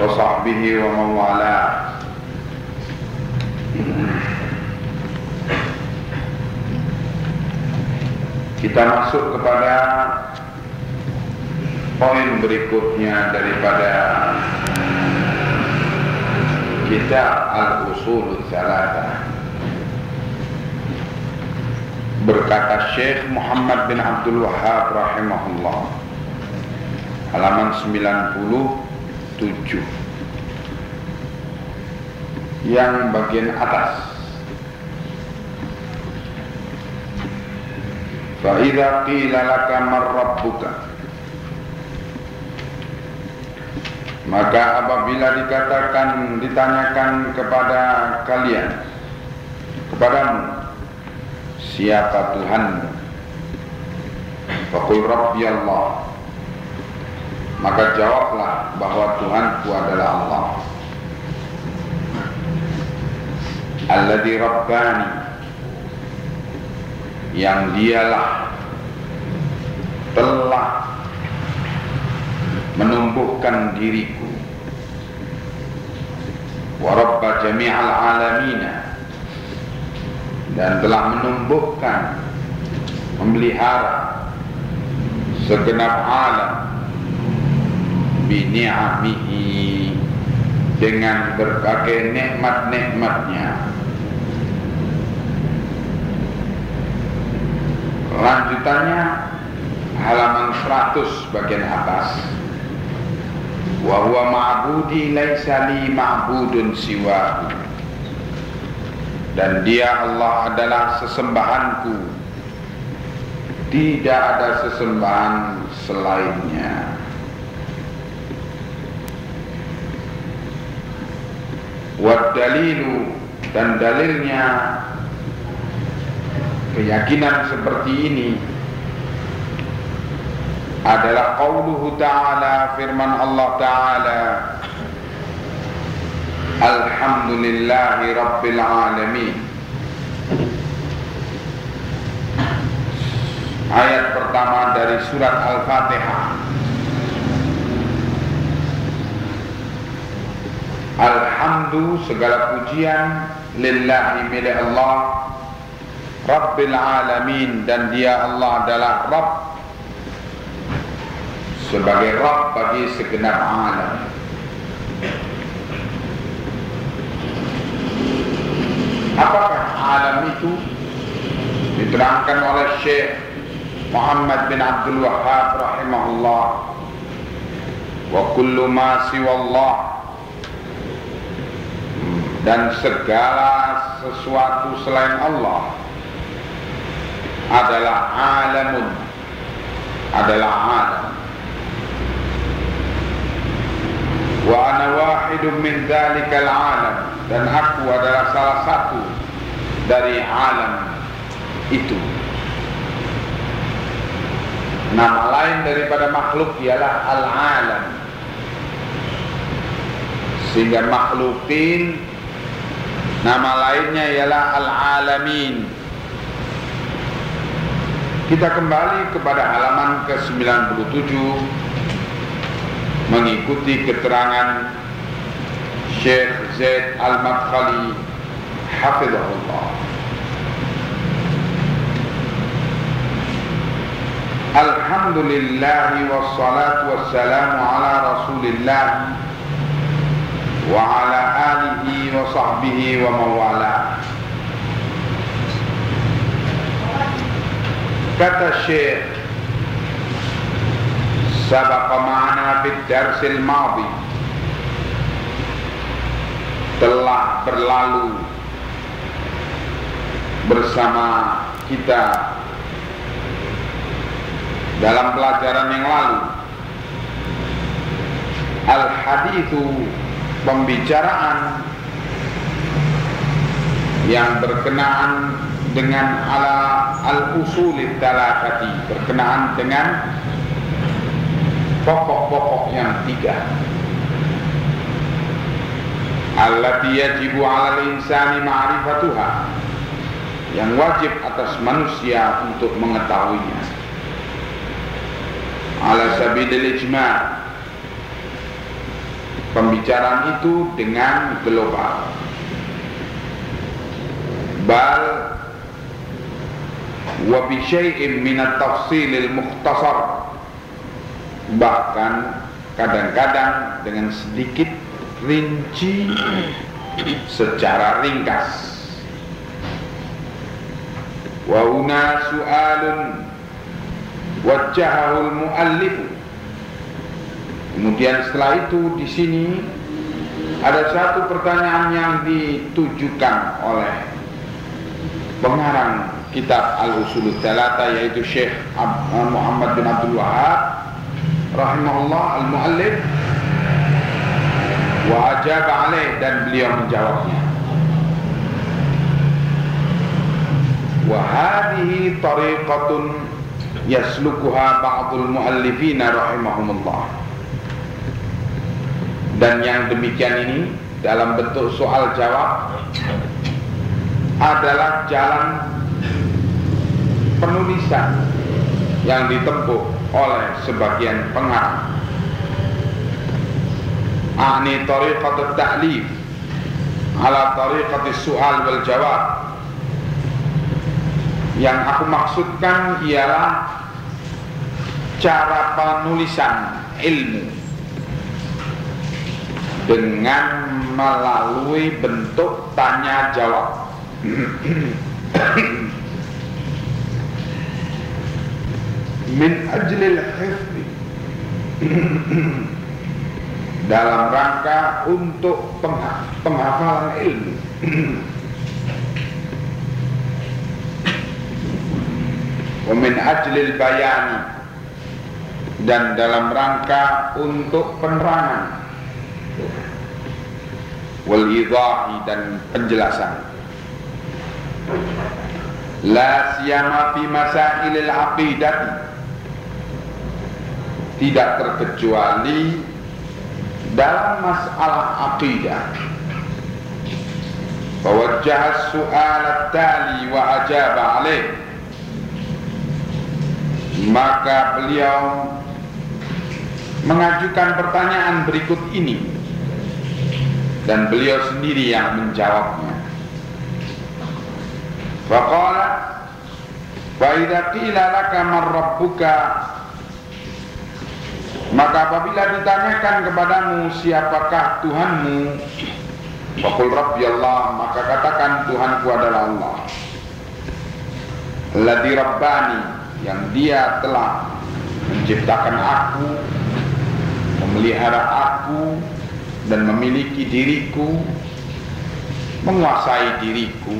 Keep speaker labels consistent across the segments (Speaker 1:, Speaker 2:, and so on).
Speaker 1: وصحبه ومن والاه Kita masuk kepada poin berikutnya daripada kitab Al-Usul Salata. Berkata Syekh Muhammad bin Abdul Wahab rahimahullah halaman tujuh. Yang bagian atas. Fa'idha qila laka marrabbuka Maka apabila dikatakan, ditanyakan kepada kalian Kepadamu Siapa Tuhanmu? Fakul Rabbi Allah. Maka jawablah bahwa Tuhanku adalah Allah. Alladhi Rabbani Yang dialah Telah Menumbuhkan diriku. Warabba jami'al alamina Dan telah menumbuhkan Memelihara Segenap alam Bini'amihi Dengan berbagai nikmat-nikmatnya Lanjutannya halaman 100 bagian atas. Wa huwa ma'budi laisa li ma'budun siwahu. Dan dia Allah adalah sesembahanku. Tidak ada sesembahan selainnya. Wa dalilu dan dalilnya keyakinan seperti ini adalah qauluhu ta'ala firman Allah ta'ala Alhamdulillahi Rabbil Alamin. Ayat pertama dari surat Al-Fatihah Alhamdu segala pujian lillahi milik Allah Rabbil Alamin dan dia Allah adalah Rabb sebagai Rabb bagi segenap alam. Apakah alam itu? Diterangkan oleh Syekh Muhammad bin Abdul Wahab rahimahullah. Wa kullu ma siwallah dan segala sesuatu selain Allah adalah alamun adalah alam. Wa ana wahidun min dzalikal alam. Dan aku adalah salah satu dari alam itu. Nama lain daripada makhluk ialah al-alam. Sehingga makhlukin nama lainnya ialah al-alamin kita kembali kepada halaman ke-97 mengikuti keterangan Syekh Zaid Al-Madkhali hafizahullah. Alhamdulillah wassalatu wassalamu ala wa ala alihi wa sahbihi wa mawalah. kata Syekh sabaqa ma'ana fid darsil madhi telah berlalu bersama kita dalam pelajaran yang lalu al hadithu pembicaraan yang berkenaan dengan ala al-usulid talakati berkenaan dengan pokok-pokok yang tiga. Allati yajibu 'ala al-insani ma'rifatuha yang wajib atas manusia untuk mengetahuinya. Ala sabilil ijma' pembicaraan itu dengan global bal wa bi syai'in min at-tafsilil mukhtasar bahkan kadang-kadang dengan sedikit rinci secara ringkas. Wa una su'alun wajahul muallif. Kemudian setelah itu di sini ada satu pertanyaan yang ditujukan oleh pengarang kitab Al-Usulul Talata yaitu Syekh Muhammad bin Abdul Wahab rahimahullah al-muallif wa ajaba alaih dan beliau menjawabnya. Wa hadhihi tariqatun yaslukuha ba'dul muallifina rahimahumullah dan yang demikian ini dalam bentuk soal jawab adalah jalan penulisan yang ditempuh oleh sebagian pengarang. Ani tariqat ta'lif Ala tariqat su'al wal jawab. Yang aku maksudkan ialah Cara penulisan ilmu Dengan melalui bentuk tanya jawab. Min ajlil hifri dalam rangka untuk penghafalan ilmu. Wamin ajlil bayani. Dan dalam rangka untuk penerangan wal dan penjelasan. La siyama fi masailil aqidati. Tidak terkecuali dalam masalah akidah fawajjah su'al tali wa ajaba alaih. Maka beliau mengajukan pertanyaan berikut ini dan beliau sendiri yang menjawabnya. Faqala wa idza qila laka maka apabila ditanyakan kepadamu siapakah Tuhanmu? Fakul Rabbi Allah Maka katakan Tuhanku adalah Allah. Ladhi Rabbani Yang dia telah Menciptakan aku Memelihara aku Dan memiliki diriku Menguasai diriku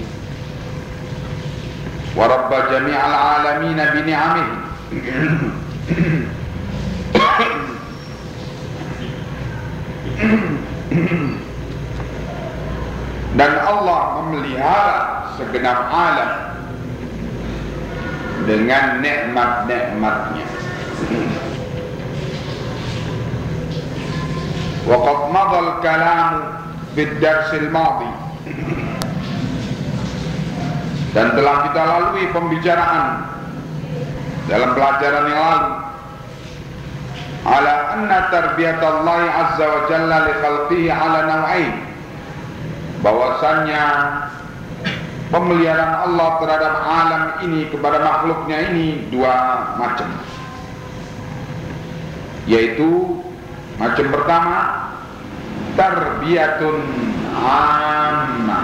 Speaker 1: Warabba jami'al alamina bini'amih dan Allah memelihara segenap alam dengan nikmat-nikmatnya. Waqad madal kalam bid darsil madi dan telah kita lalui pembicaraan dalam pelajaran yang lalu. Ala anna tarbiyatallahi azza wa jalla li khalqihi ala naw'ain. Bahwasannya pemeliharaan Allah terhadap alam ini kepada makhluknya ini dua macam. Yaitu macam pertama tarbiyatun amma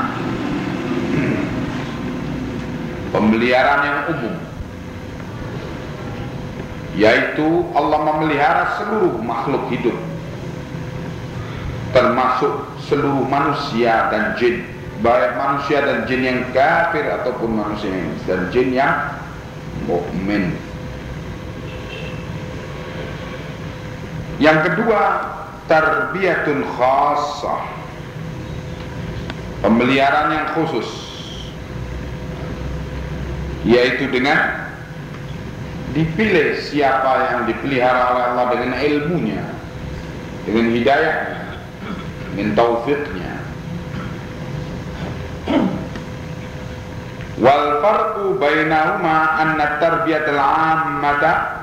Speaker 1: pemeliharaan yang umum. Yaitu Allah memelihara seluruh makhluk hidup. Termasuk seluruh manusia dan jin. Baik manusia dan jin yang kafir ataupun manusia dan jin yang mukmin yang kedua tarbiyatun khassah pemeliharaan yang khusus. Yaitu dengan dipilih siapa yang dipelihara oleh Allah dengan ilmunya dengan hidayahnya dengan taufiknya wal farqu bainahuma anna tarbiyatul ammata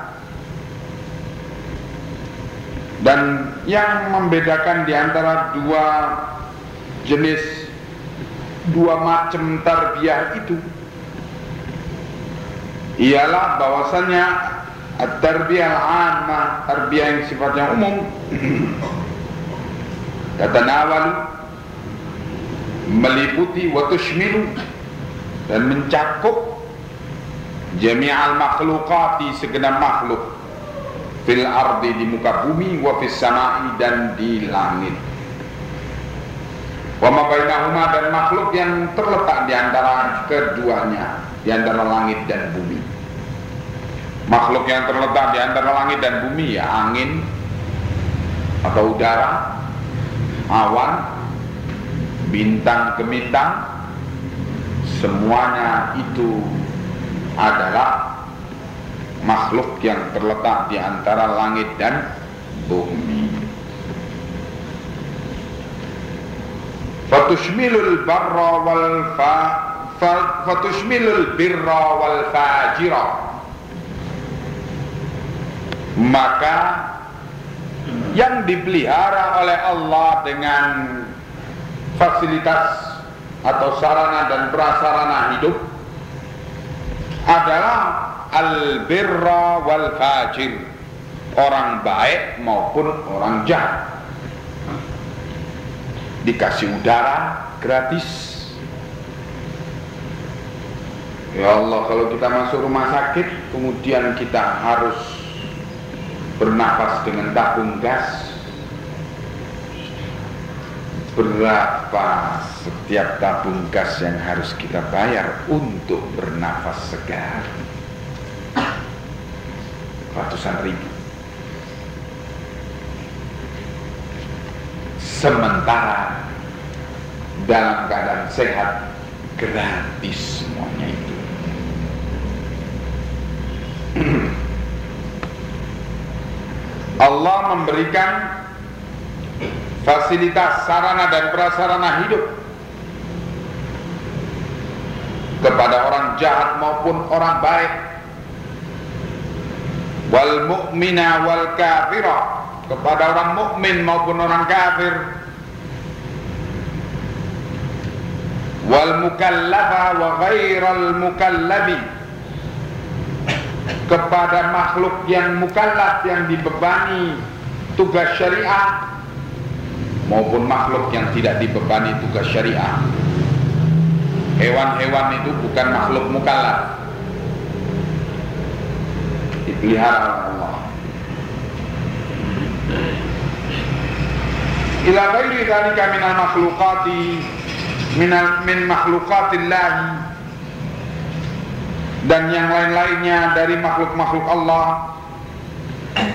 Speaker 1: dan yang membedakan di antara dua jenis dua macam tarbiyah itu ialah bahwasannya tarbiyah al-ammah, tarbiyah yang sifatnya umum. Tatanawal meliputi wa tushmilu dan mencakup jami'al makhluqati segenap makhluk fil ardi di muka bumi wa fis sama'i dan di langit. Wa ma bainahuma dan makhluk yang terletak di antara keduanya di antara langit dan bumi. Makhluk yang terletak di antara langit dan bumi ya angin atau udara awan bintang ke bintang semuanya itu adalah makhluk yang terletak di antara langit dan bumi. Fatushmilul barra wal fa fatushmilul birra wal fajira. Maka yang dipelihara oleh Allah dengan fasilitas atau sarana dan prasarana hidup adalah al-birra wal fajir. Orang baik maupun orang jahat. Dikasih udara gratis. Ya Allah kalau kita masuk rumah sakit kemudian kita harus bernafas dengan tabung gas. Berapa setiap tabung gas yang harus kita bayar untuk bernafas segar ratusan ribu. Sementara dalam keadaan sehat gratis semuanya itu. Allah memberikan fasilitas sarana dan prasarana hidup kepada orang jahat maupun orang baik wal mu'mina wal kafira kepada orang mukmin maupun orang kafir wal mukallafa wa ghairal mukallabi kepada makhluk yang mukallaf yang dibebani tugas syariah maupun makhluk yang tidak dibebani tugas syariah. Hewan-hewan itu bukan makhluk mukallaf. Oleh Allah. Ila ghairi dzalika minal makhluqati minal min makhluqatillahi dan yang lain-lainnya dari makhluk-makhluk Allah.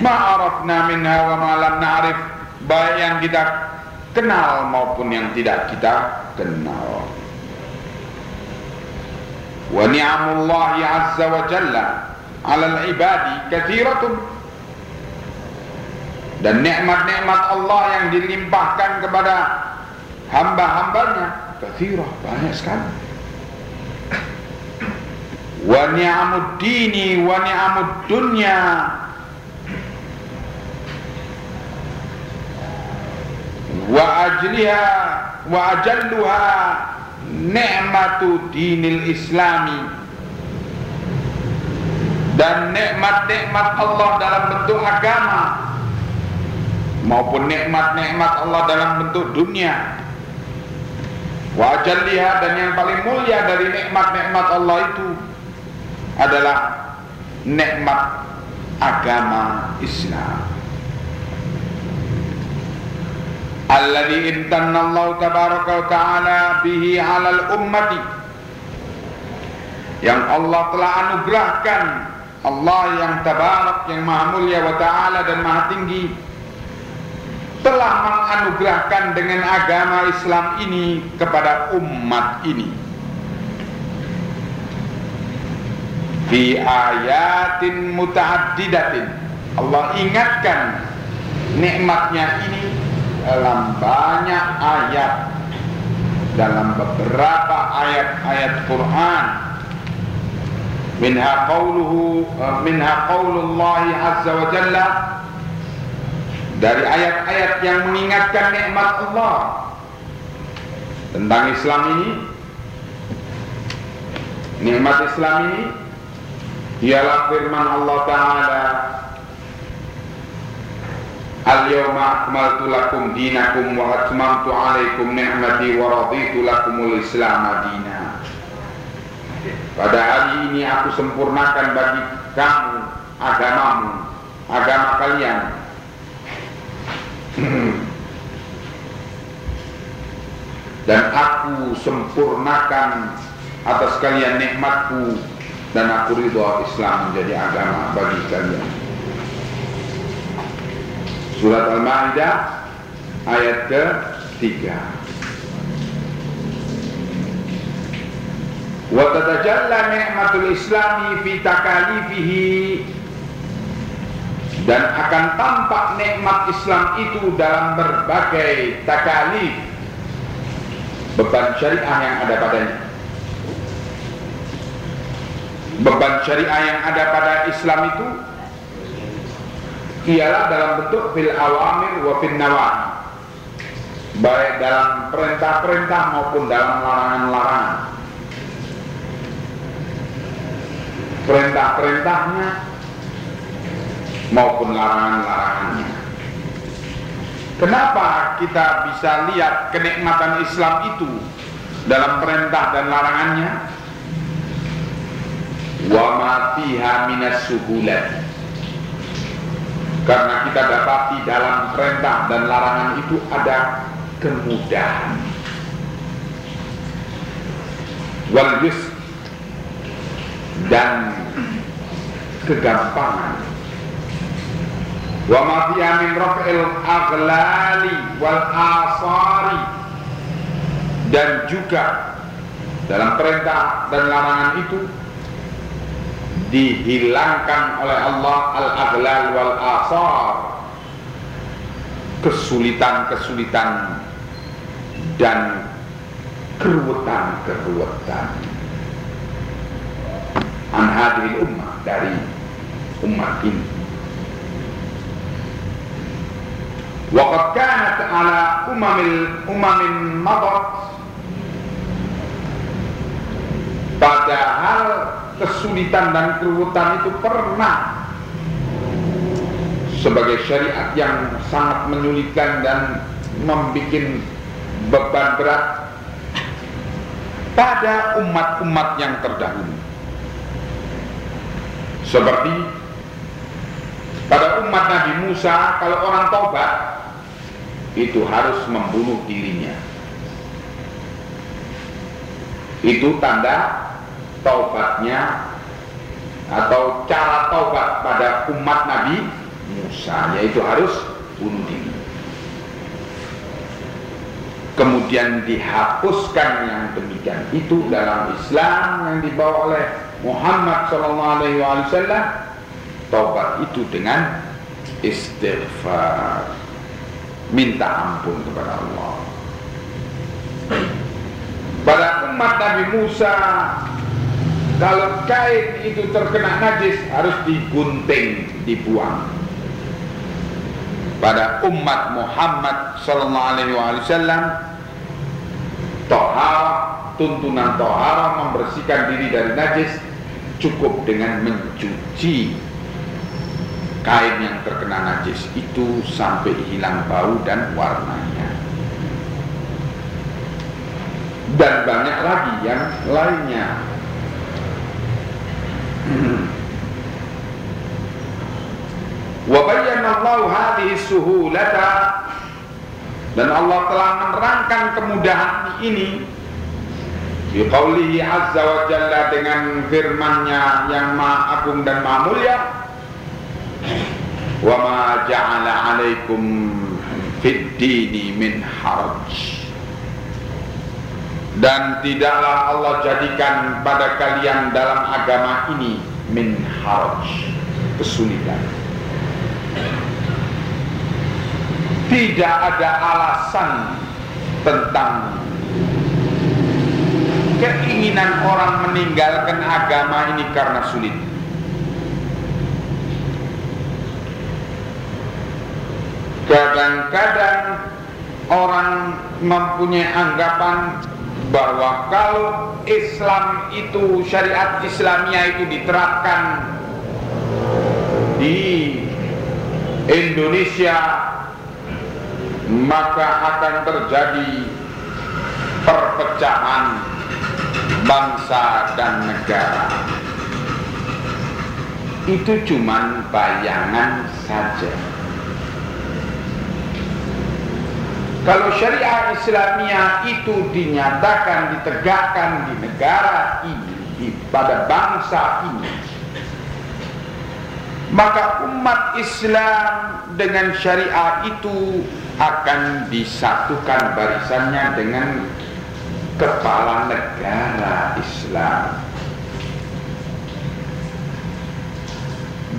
Speaker 1: Ma'arafna minha wa ma lam na'rif baik yang kita kenal maupun yang tidak kita kenal. Wa ni'amullahi azza wa jalla 'ala al-ibadi katsiratun. Dan nikmat-nikmat Allah yang dilimpahkan kepada hamba-hambanya katsirah banyak sekali. Wa ni'amud dini wa ni'amud dunya wa ajliha wa ajalluha ni'matu dinil islami dan nikmat-nikmat Allah dalam bentuk agama maupun nikmat-nikmat Allah dalam bentuk dunia wa ajalliha dan yang paling mulia dari nikmat-nikmat Allah itu adalah nikmat agama Islam. Alladhi intanna Allah tabaraka wa ta'ala bihi 'alal ummati yang Allah telah anugerahkan Allah yang tabarak yang maha mulia wa ta'ala dan maha tinggi telah menganugerahkan dengan agama Islam ini kepada umat ini. Fi ayatin mutaaddidatin. Allah ingatkan nikmatnya ini dalam banyak ayat. Dalam beberapa ayat-ayat Quran minha qawluhu eh, minha qawlullah azza wa jalla. Dari ayat-ayat yang mengingatkan nikmat Allah tentang Islam ini. Nikmat Islam ini ialah firman Allah Ta'ala Al-yawma akmaltu lakum dinakum wa atmamtu alaikum ni'mati wa raditu lakumul islam adina Pada hari ini aku sempurnakan bagi kamu agamamu, agama kalian Dan aku sempurnakan atas kalian nikmatku dan aku ridho Islam menjadi agama bagi kalian. Surat Al-Maidah ayat ke-3. Wa tatajalla ni'matul Islami fi takalifihi. Dan akan tampak nikmat Islam itu dalam berbagai takalif. Beban syariah yang ada padanya. Beban syariah yang ada pada Islam itu ialah dalam bentuk fil awamir wa fil nawahi baik dalam perintah-perintah maupun dalam larangan-larangan perintah-perintahnya maupun larangan-larangannya. Kenapa kita bisa lihat kenikmatan Islam itu dalam perintah dan larangannya? Wa ma fiha minas karena kita dapati dalam perintah dan larangan itu ada kemudahan. Wal yus dan kegampangan. Wa ma fiha min raf'il aghlali wal asari. Dan juga dalam perintah dan larangan itu dihilangkan oleh Allah al-aghlal wal asar. Kesulitan-kesulitan dan keruwetan-keruwetan an ummah dari umat ini. Waqad kanat ala umamil umamin madat Padahal kesulitan dan keruwetan itu pernah sebagai syariat yang sangat menyulitkan dan membuat beban berat pada umat-umat yang terdahulu seperti pada umat Nabi Musa kalau orang taubat itu harus membunuh dirinya. Itu tanda taubatnya atau cara taubat pada umat Nabi Musa yaitu harus bunuh diri. Kemudian dihapuskan yang demikian itu dalam Islam yang dibawa oleh Muhammad SAW taubat itu dengan istighfar minta ampun kepada Allah pada umat Nabi Musa kalau kain itu terkena najis harus digunting, dibuang. Pada umat Muhammad sallallahu alaihi wasallam tohar tuntunan tohar membersihkan diri dari najis cukup dengan mencuci kain yang terkena najis itu sampai hilang bau dan warnanya. Dan banyak lagi yang lainnya. Wa bayyana Allah hadhihi suhulata. Dan Allah telah menerangkan kemudahan ini di azza wa jalla dengan firman-Nya yang Maha Agung dan Maha Mulia. Wa ma ja'ala 'alaikum fid dini min haraj. Dan tidaklah Allah jadikan pada kalian dalam agama ini min haraj kesulitan. Tidak ada alasan tentang keinginan orang meninggalkan agama ini karena sulit. Kadang-kadang orang mempunyai anggapan bahwa kalau Islam itu syariat Islamia itu diterapkan di Indonesia maka akan terjadi perpecahan bangsa dan negara. Itu cuma bayangan saja. Kalau syariah Islamia itu dinyatakan, ditegakkan di negara ini, pada bangsa ini, maka umat Islam dengan syariah itu akan disatukan barisannya dengan kepala negara Islam.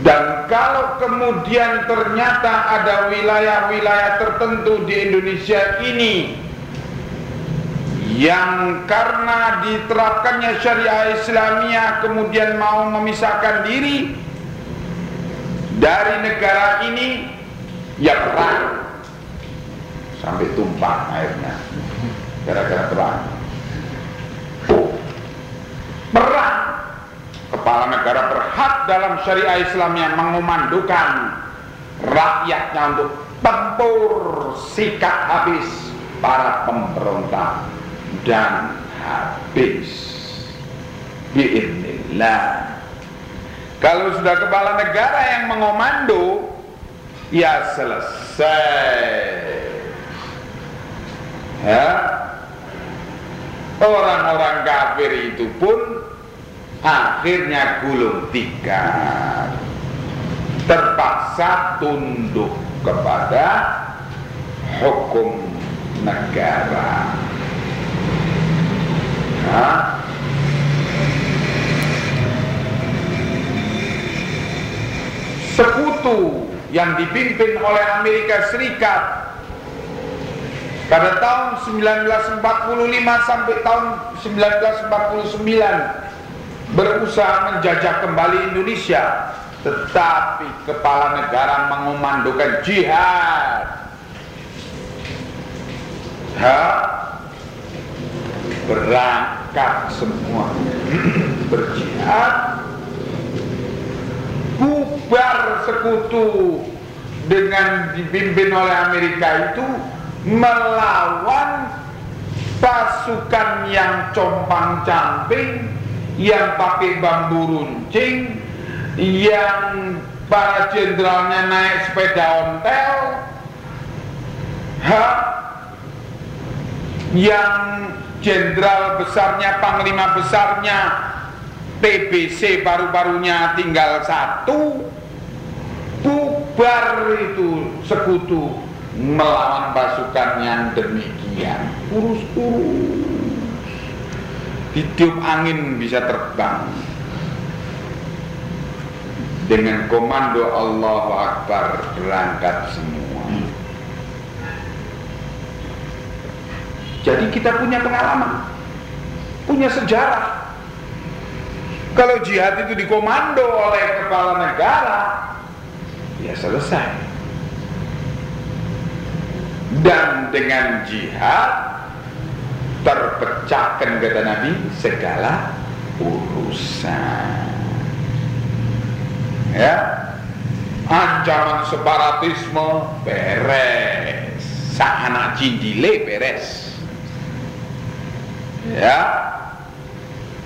Speaker 1: Dan kalau kemudian ternyata ada wilayah-wilayah tertentu di Indonesia ini yang karena diterapkannya syariah Islamia kemudian mau memisahkan diri dari negara ini ya perang. Sampai tumpah airnya. Gara-gara perang perang Kepala negara berhak dalam syariah Islam yang mengumandukan rakyatnya untuk tempur sikat habis para pemberontak dan habis. Biiznillah kalau sudah kepala negara yang mengomando ya selesai. Ya orang-orang kafir itu pun akhirnya gulung tikar terpaksa tunduk kepada hukum negara. Nah, sekutu yang dipimpin oleh Amerika Serikat pada tahun 1945 sampai tahun 1949 berusaha menjajah kembali Indonesia. Tetapi kepala negara mengumandukan jihad. Ha? berangkat semua. Berjihad. Bubar sekutu dengan dipimpin oleh Amerika itu melawan pasukan yang compang camping yang pakai bambu runcing, yang para jenderalnya naik sepeda ontel, ha, yang jenderal besarnya, panglima besarnya, TBC baru-barunya tinggal satu, bubar itu sekutu melawan pasukan yang demikian, urus-urus ditiup angin bisa terbang. Dengan komando Allahu Akbar berangkat semua. Jadi kita punya pengalaman. Punya sejarah. Kalau jihad itu dikomando oleh kepala negara ya selesai dan dengan jihad terpecahkan kata Nabi segala urusan. Ya. Ancaman separatisme beres. Anak cindile beres. Ya.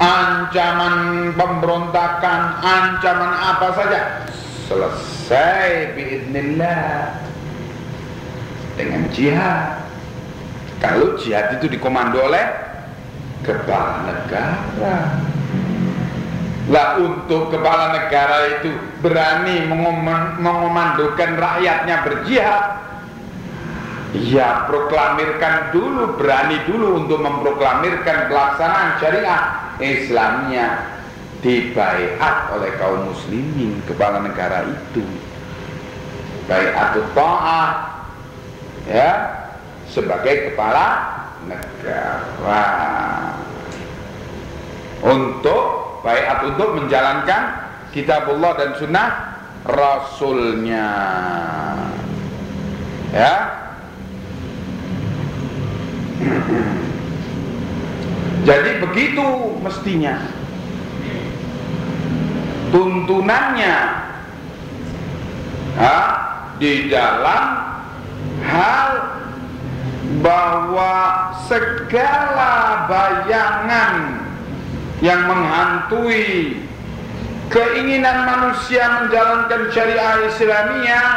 Speaker 1: Ancaman pemberontakan ancaman apa saja selesai biidnillah dengan jihad kalau jihad itu dikomando oleh kepala negara. Lah untuk kepala negara itu berani mengomandokan rakyatnya berjihad Ya proklamirkan dulu, berani dulu untuk memproklamirkan pelaksanaan syariah Islamnya dibaiat oleh kaum muslimin kepala negara itu atau ta'ah ya sebagai kepala negara. Untuk baiat untuk menjalankan kitabullah dan sunnah rasulnya. Ya. Jadi begitu mestinya. Tuntunannya ha, di dalam hal bahwa segala bayangan yang menghantui keinginan manusia menjalankan syariah Islamiyah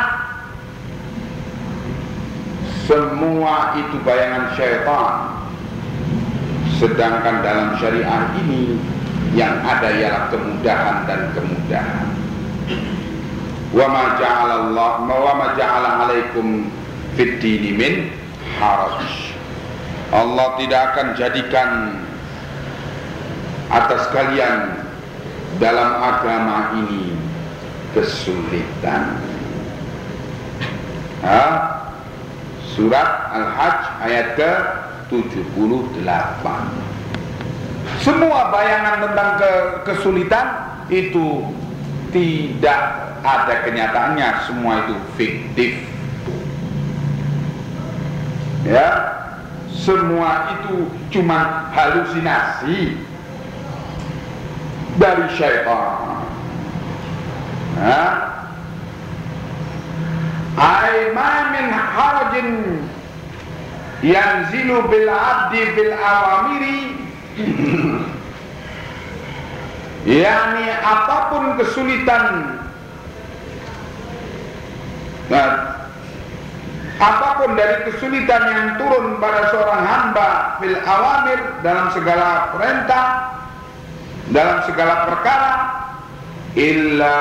Speaker 1: semua itu bayangan syaitan sedangkan dalam syariah ini yang ada ialah kemudahan dan kemudahan. Wa ma ja'ala Allah wa ma ja'ala alaikum fid dini min haraj. Allah tidak akan jadikan atas kalian dalam agama ini kesulitan. Ha? Surat Al-Hajj ayat ke 78. Semua bayangan tentang ke kesulitan itu tidak ada kenyataannya, semua itu fiktif. Ya, semua itu cuma halusinasi dari syaitan. Ya. Aiman min harajin yanzilu bil abdi bil awamiri yakni apa pun kesulitan nah, apa pun dari kesulitan yang turun pada seorang hamba fil awamir dalam segala perintah dalam segala perkara illa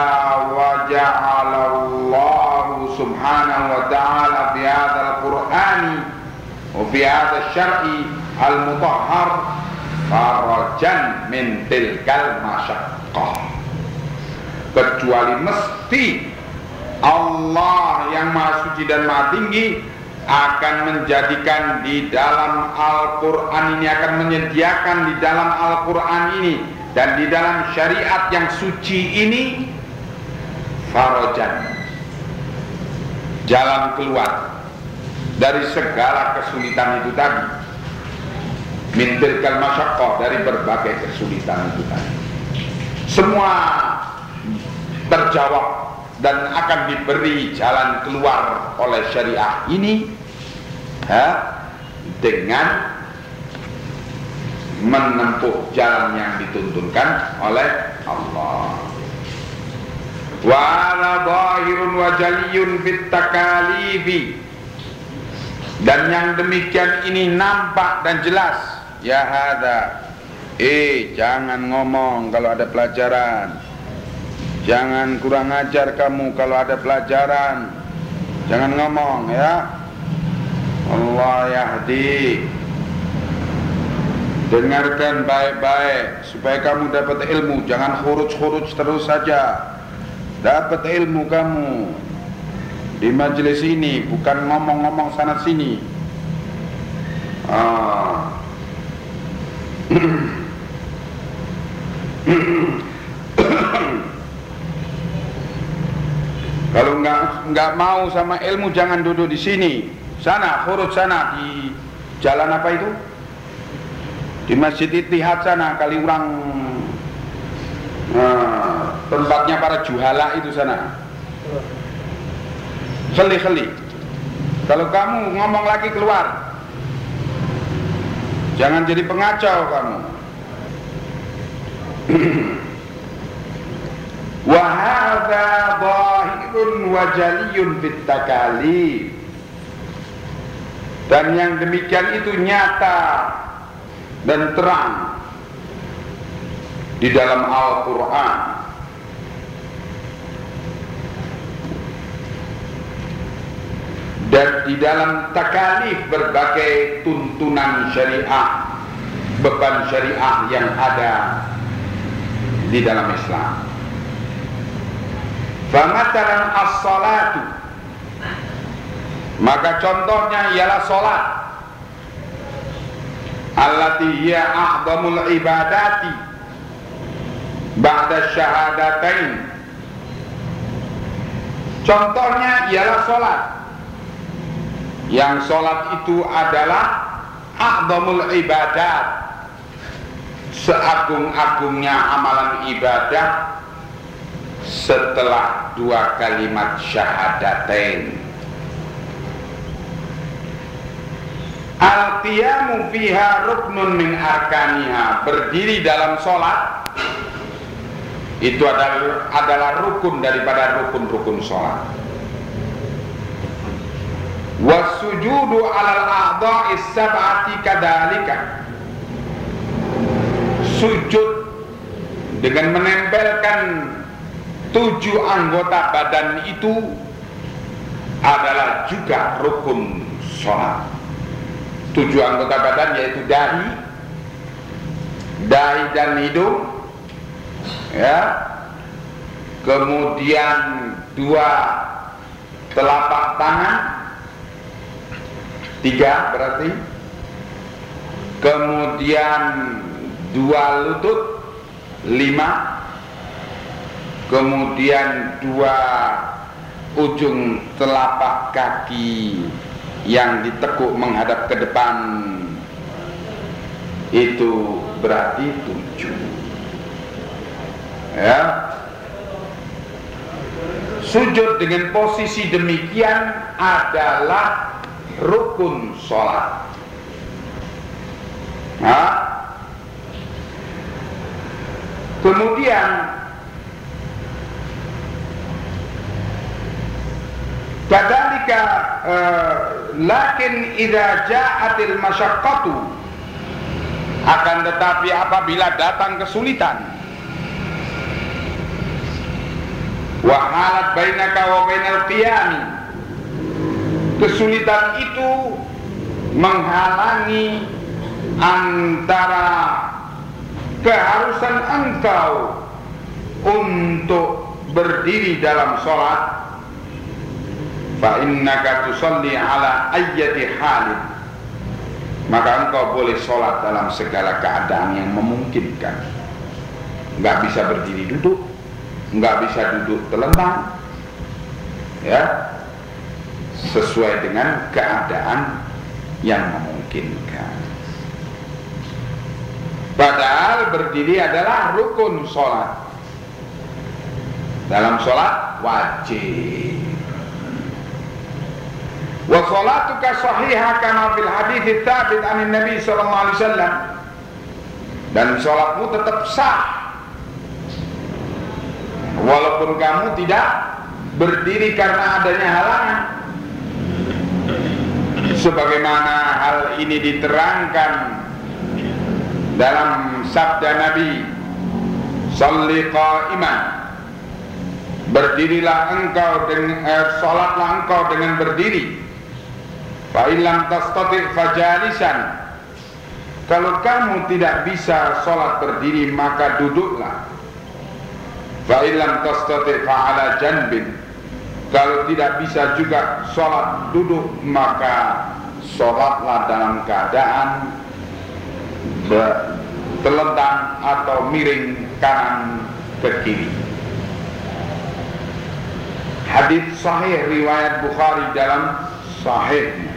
Speaker 1: wa ja'alallahu subhanahu wa ta'ala fi hadzal qur'ani wa fi hadzal syar'i al-mutahhar farajan min tilkal masyaqqah. Kecuali mesti Allah yang maha suci dan maha tinggi akan menjadikan di dalam Al-Quran ini akan menyediakan di dalam Al-Quran ini dan di dalam syariat yang suci ini farajan jalan keluar dari segala kesulitan itu tadi. Mintirkal masyakoh dari berbagai kesulitan itu tadi. Semua terjawab dan akan diberi jalan keluar oleh syariah ini ha, dengan menempuh jalan yang dituntunkan oleh Allah. Wa ala zahirun wa jaliyun fit dan yang demikian ini nampak dan jelas. Ya hada Eh jangan ngomong kalau ada pelajaran Jangan kurang ajar kamu kalau ada pelajaran Jangan ngomong ya Allah yahdi Dengarkan baik-baik Supaya kamu dapat ilmu Jangan huruj-huruj terus saja Dapat ilmu kamu Di majelis ini Bukan ngomong-ngomong sana sini Ah Kalau nggak nggak mau sama ilmu jangan duduk di sini. Sana, huruf sana di jalan apa itu? Di Masjid Itihad sana kali orang nah, tempatnya para juhala itu sana. Kheli-kheli. Kalau kamu ngomong lagi keluar, Jangan jadi pengacau kamu. Wahada bahirun wajaliyun bitakali Dan yang demikian itu nyata dan terang di dalam Al-Quran. dan di dalam takalif berbagai tuntunan syariah beban syariah yang ada di dalam Islam. Famatalan as-salatu. Maka contohnya ialah solat Allati hiya a'zamul ibadati. Ba'da syahadatain. Contohnya ialah solat Yang solat itu adalah A'zamul ibadat. Seagung-agungnya amalan ibadah setelah dua kalimat syahadatain. Al-qiyamu fiha ruknun min arkaniha. Berdiri dalam sholat Itu adalah, adalah rukun daripada rukun-rukun sholat. Wasujudu alal a'dha'is sab'ati kadalika Sujud dengan menempelkan tujuh anggota badan itu adalah juga rukun sholat. Tujuh anggota badan yaitu dahi dahi dan hidung ya. Kemudian dua telapak tangan tiga berarti. Kemudian dua lutut lima kemudian dua ujung telapak kaki yang ditekuk menghadap ke depan. Itu berarti tujuh. Ya. Sujud dengan posisi demikian adalah rukun sholat. Nah, kemudian lakin idza ja'atil masyaqqatu akan tetapi apabila datang kesulitan. Wa halat bainaka wa bainal qiyami kesulitan itu menghalangi antara keharusan engkau untuk berdiri dalam sholat fa innaka tusalli ala ayyati halin. Maka engkau boleh sholat dalam segala keadaan yang memungkinkan. Nggak bisa berdiri duduk nggak bisa duduk telentang ya sesuai dengan keadaan yang memungkinkan. Padahal berdiri adalah rukun sholat. Dalam sholat wajib wa salatuka sahihah kama fil hadis tsabit anin Nabi sallallahu alaihi wasallam. Dan salatmu tetap sah. Walaupun kamu tidak berdiri karena adanya halangan. Sebagaimana hal ini diterangkan dalam sabda Nabi salli qa'iman. Berdirilah engkau dengan eh, salatlah engkau dengan berdiri Fa'ilam tastati fajalisan. Kalau kamu tidak bisa sholat berdiri maka duduklah. Fa'ilam tastati fa'ala janbin. Kalau tidak bisa juga sholat duduk maka sholatlah dalam keadaan Telentang atau miring kanan ke kiri. Hadis sahih riwayat Bukhari dalam sahihnya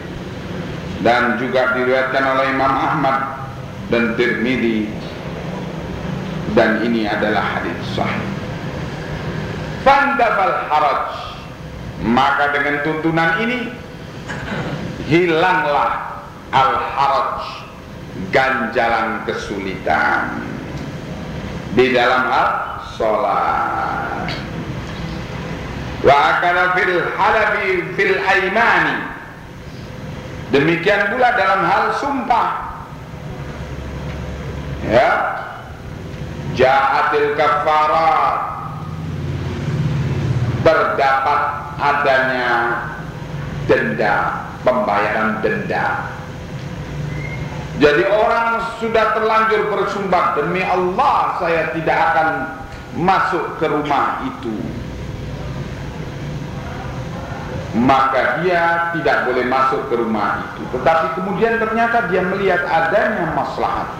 Speaker 1: dan juga diriwayatkan oleh Imam Ahmad dan Tirmidzi. Dan ini adalah hadis sahih. Fandabal haraj. Maka dengan tuntunan ini hilanglah al haraj ganjalan kesulitan. Di dalam hal sholat. Wa akala fil halabi fil aimani Demikian pula dalam hal sumpah. Ya. Ja'atil kafarat. Terdapat adanya denda, pembayaran denda. Jadi orang sudah terlanjur bersumpah demi Allah saya tidak akan masuk ke rumah itu maka dia tidak boleh masuk ke rumah itu. Tetapi kemudian ternyata dia melihat adanya maslahat.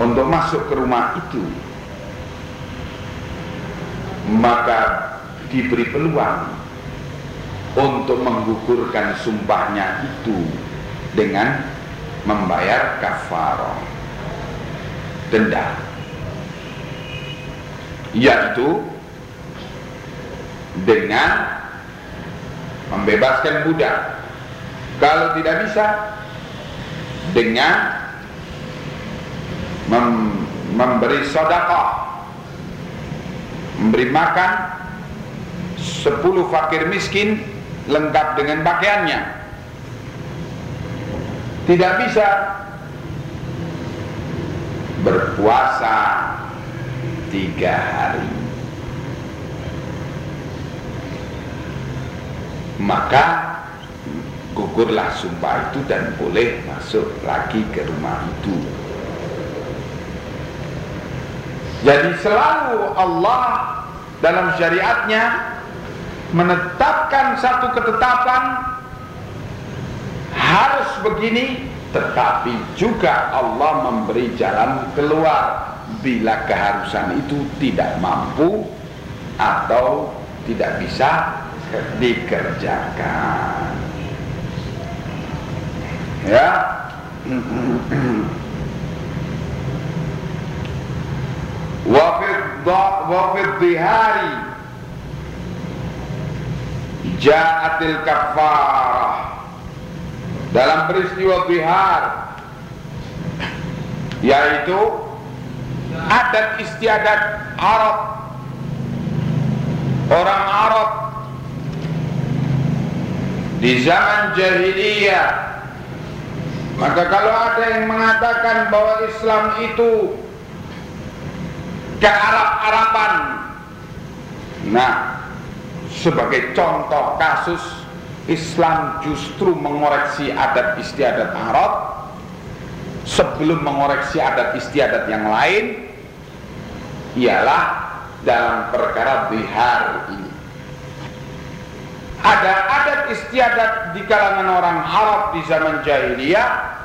Speaker 1: Untuk masuk ke rumah itu maka diberi peluang untuk menggugurkan sumpahnya itu dengan membayar kafarah. Denda. Yaitu dengan membebaskan budak. Kalau tidak bisa dengan mem memberi sodakah memberi makan sepuluh fakir miskin lengkap dengan pakaiannya. Tidak bisa berpuasa tiga hari maka gugurlah sumpah itu dan boleh masuk lagi ke rumah itu. Jadi selalu Allah dalam syariatnya menetapkan satu ketetapan harus begini tetapi juga Allah memberi jalan keluar bila keharusan itu tidak mampu atau tidak bisa dikerjakan. Ya? Wa fi dhihari ja'atil kafarah. Dalam peristiwa bihar yaitu adat istiadat Arab. Orang Arab di zaman jahiliyah maka kalau ada yang mengatakan bahwa Islam itu ke Arab-Araban nah sebagai contoh kasus Islam justru mengoreksi adat istiadat Arab sebelum mengoreksi adat istiadat yang lain ialah dalam perkara bihar ini ada adat istiadat di kalangan orang Arab di zaman jahiliyah.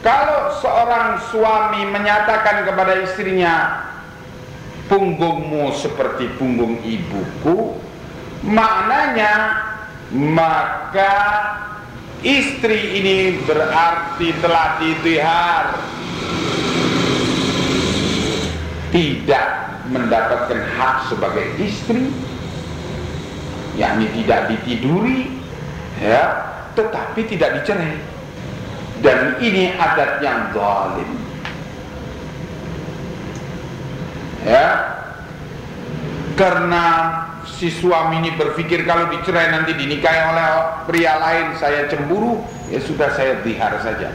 Speaker 1: Kalau seorang suami menyatakan kepada istrinya punggungmu seperti punggung ibuku maknanya maka istri ini berarti telah ditihar. Tidak mendapatkan hak sebagai istri yakni tidak ditiduri ya tetapi tidak dicerai. Dan ini adat yang zalim. Ya. Karena si suami ini berpikir kalau dicerai nanti dinikahi oleh pria lain saya cemburu ya sudah saya dihar saja.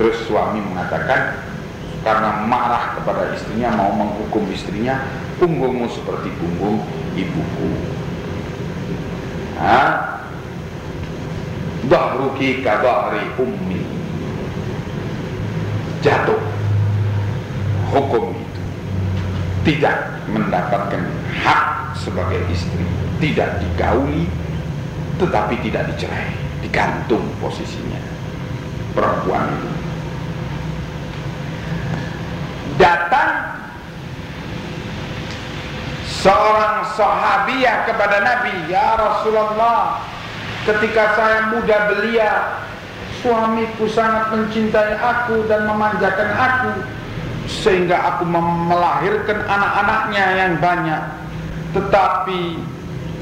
Speaker 1: Terus suami mengatakan karena marah kepada istrinya mau menghukum istrinya punggungmu seperti punggung ibuku Dahruki kabahri ummi. Jatuh. Hukum itu Tidak mendapatkan hak sebagai istri. Tidak digauli Tetapi tidak dicerai. Digantung posisinya. Perempuan itu. Datang seorang sahabiah kepada Nabi, "Ya Rasulullah, ketika saya muda belia, suamiku sangat mencintai aku dan memanjakan aku sehingga aku melahirkan anak-anaknya yang banyak. Tetapi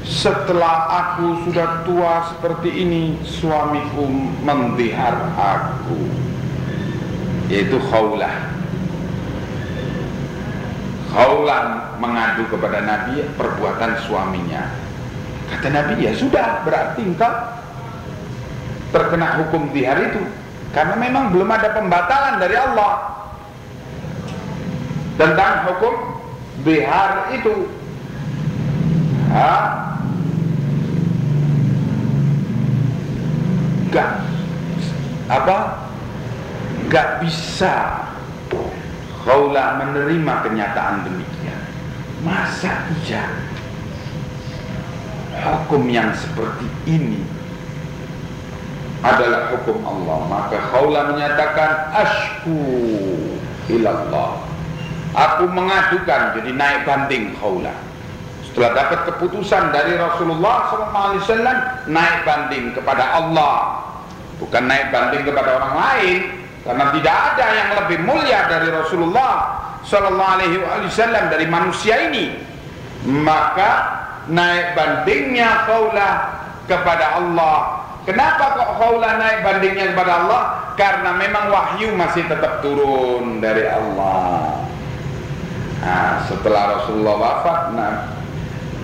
Speaker 1: setelah aku sudah tua seperti ini, suamiku mendihar aku." Yaitu khaulah Khawlan mengadu kepada Nabi perbuatan suaminya. Kata Nabi, ya sudah, berarti engkau terkena hukum di hari itu. Karena memang belum ada pembatalan dari Allah tentang hukum bihar itu. Ha? Gak apa? Gak bisa Khawla menerima kenyataan demikian Masa iya Hukum yang seperti ini Adalah hukum Allah. Maka Khawla menyatakan Ashku ilallah. Aku mengadukan Jadi naik banding Khawla. Setelah dapat keputusan dari Rasulullah SAW naik banding kepada Allah. Bukan naik banding kepada orang lain karena tidak ada yang lebih mulia dari Rasulullah Sallallahu Alaihi Wasallam dari manusia ini maka naik bandingnya kaulah kepada Allah. Kenapa kok kaulah naik bandingnya kepada Allah? Karena memang wahyu masih tetap turun dari Allah. Nah, setelah Rasulullah wafat nah,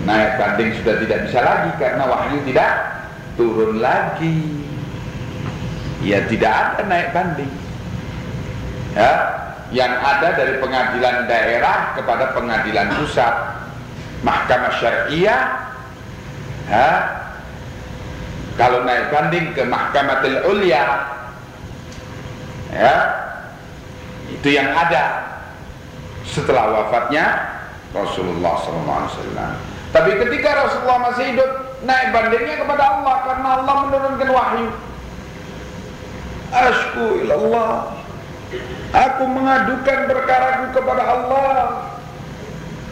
Speaker 1: naik banding sudah tidak bisa lagi karena wahyu tidak turun lagi. Ya tidak ada naik banding. Ya yang ada dari pengadilan daerah kepada pengadilan pusat mahkamah syariah ya kalau naik banding ke mahkamatul ulia ya itu yang ada setelah wafatnya Rasulullah SAW tapi ketika Rasulullah masih hidup, naik bandingnya kepada Allah karena Allah menurunkan wahyu. Asku ilallah. Aku mengadukan perkaraku kepada Allah.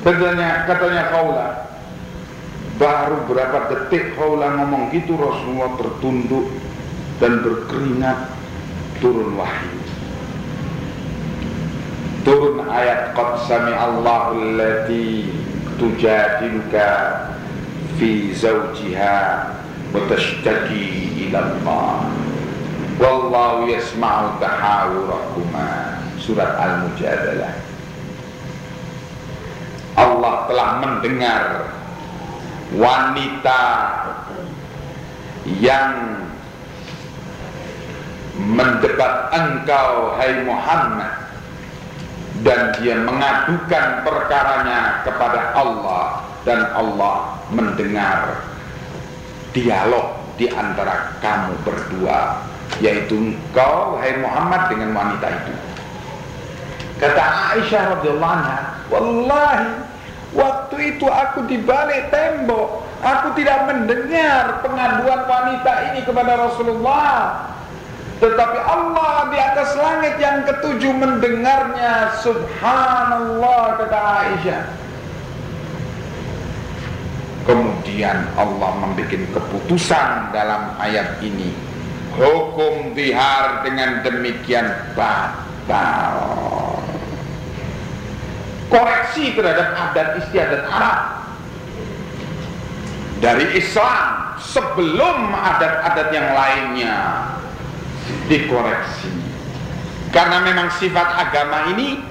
Speaker 1: Katanya, katanya Khawla. Baru berapa detik Khawla ngomong gitu Rasulullah tertunduk dan berkeringat turun wahyu. Turun ayat Qad sami Allahu allati tujadiluka fi zawjiha wa tashtaki ila Allah wallahu yasma'u tahawurakuma. Surat al-mujadalah. Allah telah mendengar wanita yang mendebat engkau hai Muhammad. Dan dia mengadukan perkaranya kepada Allah. Dan Allah mendengar dialog di antara kamu berdua yaitu engkau hai Muhammad dengan wanita itu. Kata Aisyah radhiyallahu anha wallahi waktu itu aku di balik tembok aku tidak mendengar pengaduan wanita ini kepada Rasulullah. Tetapi Allah di atas langit yang ketujuh mendengarnya. Subhanallah kata Aisyah. Kemudian Allah membuat keputusan dalam ayat ini Hukum bihar dengan demikian batal. Koreksi terhadap adat istiadat Arab. Dari Islam sebelum adat-adat yang lainnya dikoreksi. Karena memang sifat agama ini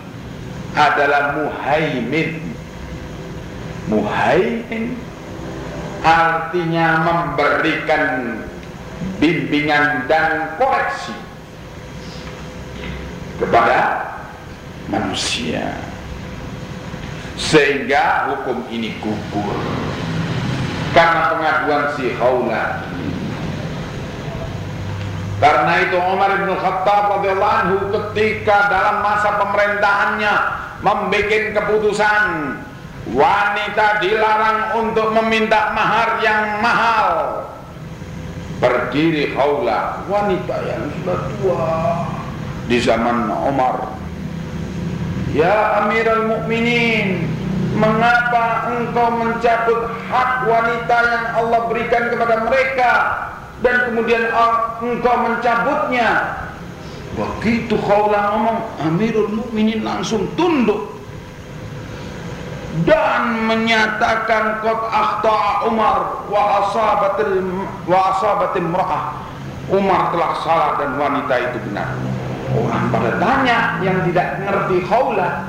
Speaker 1: adalah muhaimin. Muhaimin artinya memberikan bimbingan dan koreksi kepada manusia. Sehingga hukum ini gugur. Karena pengaduan si Khawla karena itu Umar bin Khattab radhiyallahu anhu ketika dalam masa pemerintahannya membuat keputusan wanita dilarang untuk meminta mahar yang mahal. Berdiri khawla wanita yang sudah tua. Di zaman Umar. Ya Amirul Mukminin, mengapa engkau mencabut hak wanita yang Allah berikan kepada mereka? Dan kemudian engkau mencabutnya? Begitu khawla ngomong Amirul Mukminin langsung tunduk dan menyatakan qad akhta Umar wa asabatil wa asabatil mar'ah Umar telah salah dan wanita itu benar. Orang pada tanya yang tidak ngerti khawla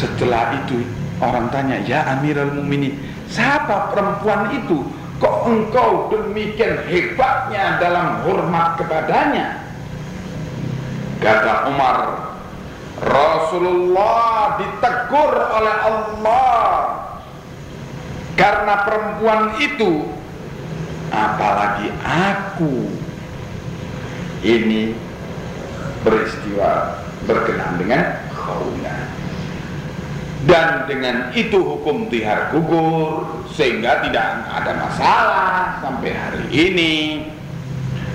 Speaker 1: setelah itu orang tanya ya Amirul Mukminin siapa perempuan itu? Kok engkau demikian hebatnya dalam hormat kepadanya? Kata Umar, Rasulullah ditegur oleh Allah. Karena perempuan itu apalagi aku ini peristiwa berkenaan dengan khawla dan dengan itu hukum tihar gugur sehingga tidak ada masalah sampai hari ini.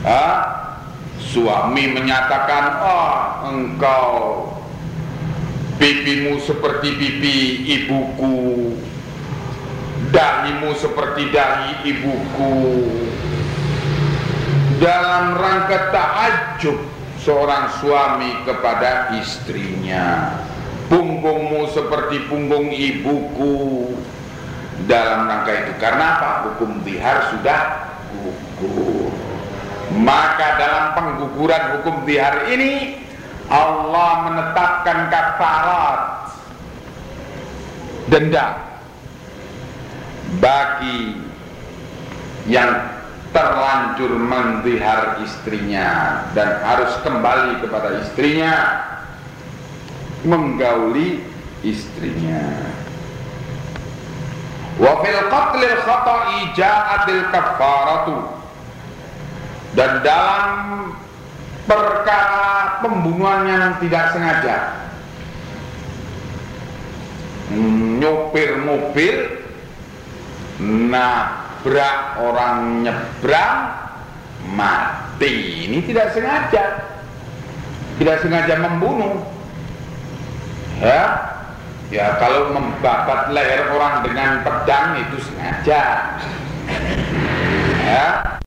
Speaker 1: Ah, suami menyatakan oh engkau pipimu seperti pipi ibuku. Dahimu seperti dahi ibuku. Dalam rangka takjub seorang suami kepada istrinya. Punggungmu seperti punggung ibuku. Dalam rangka itu karena apa? Hukum zihar sudah gugur. Maka dalam pengguguran hukum zihar ini Allah menetapkan kafarat denda bagi yang terlanjur mendihar istrinya dan harus kembali kepada istrinya menggauli istrinya. Wa fil qatlil khata'i ja'atil kafaratu. Dan dalam perkara pembunuhan yang tidak sengaja. Nyopir mobil nabrak orang nyebrang mati. Ini tidak sengaja. Tidak sengaja membunuh. Ya ya kalau membabat leher orang dengan pedang itu sengaja. Ya